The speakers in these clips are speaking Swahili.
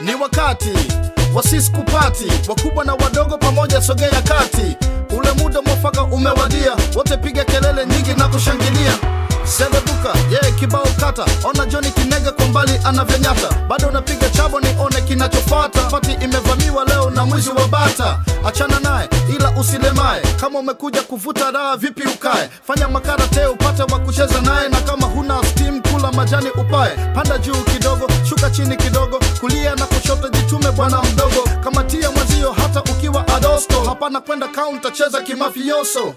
ni wakati wa sisi kupati, wakubwa na wadogo pamoja, sogea kati. Ule muda mwafaka umewadia, wote piga kelele nyingi na kushangilia. Serebuka yeye yeah, kibao kata, ona Joni Kinega kwa mbali anavyonyata, bado unapiga chabo, nione kinachofata. Pati imevamiwa leo na mwizi wa bata, achana naye ila usilemae. Kama umekuja kuvuta raha, vipi ukae? Fanya makara makarate upate wa kucheza naye, na kama huna steam, majani upae. Panda juu kidogo, shuka chini kidogo, kulia na kushoto, jitume bwana mdogo. kamatia mwazio hata ukiwa adosto, hapana kwenda kaunta, cheza kimafioso.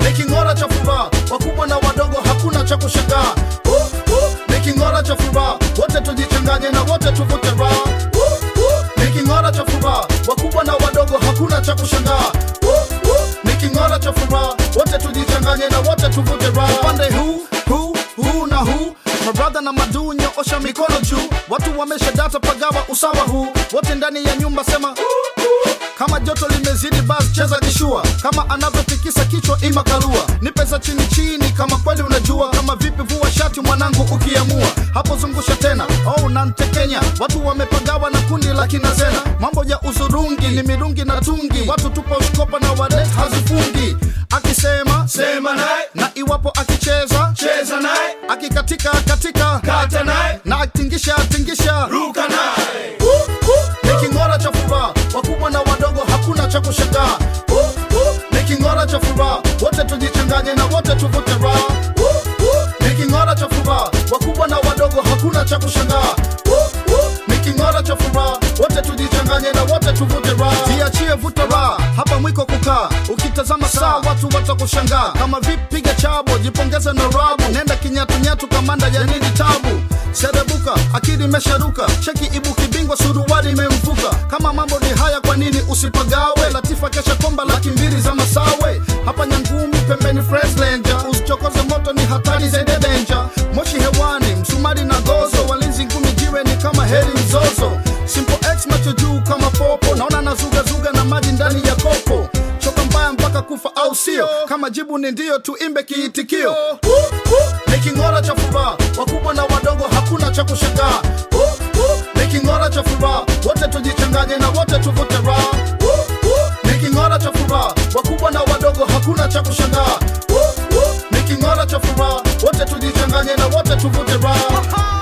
Ni king'ora cha furaha, wakubwa na wadogo, hakuna cha kushangaa. Ni king'ora cha furaha, wote tujichanganye na wote tuvute raha. Ni king'ora cha furaha, wakubwa na wadogo, hakuna cha kushangaa. Ni king'ora cha furaha, wote tujichanganye na wote tuvute raha. Na madunyo, osha mikono juu. Watu wamesha data pagawa usawa huu, wote ndani ya nyumba sema kama joto limezidi basi cheza kishua, kama anavyotikisa kichwa ima karua, ni pesa chini chini, kama kweli unajua. Kama vipi, vua shati mwanangu, ukiamua. Hapo zungusha tena. Oh, nantekenya. Watu wamepagawa na kundi la kina Zena, mambo ya uzurungi ni mirungi na tungi, watu tupo shkopa na wale hazifungi. Akisema Sema naye, na iwapo akicheza cheza naye, akikatika katika kata naye, na atingisha tingisha ruka naye. ni king'ora cha furaha, wakubwa na wadogo, hakuna cha kushangaa. Ni king'ora cha furaha, wote tujichanganye na wote tuvute raha. Ni king'ora cha furaha, wakubwa na wadogo, hakuna cha kushangaa. Ukitazama saa watu watakushangaa. Kama vipiga piga chabo, jipongeze na rabu, nenda kinyatunyatu, kamanda ya nini tabu Serebuka, akili imesharuka, cheki ibuki bingwa, suruali imemvuka. Kama mambo ni haya, kwa nini usipagawe? Latifa kesha komba laki mbili za kufa au sio? Kama jibu ni ndio, tuimbe kiitikio. Ni king'ora cha furaha, wakubwa na wadogo, hakuna cha kushangaa. Ni king'ora cha furaha, wote tujichanganye na wote tuvute raha. Ni king'ora cha furaha, wakubwa na wadogo, hakuna cha kushangaa. Ni king'ora cha furaha, wote tujichanganye na wote tuvute raha.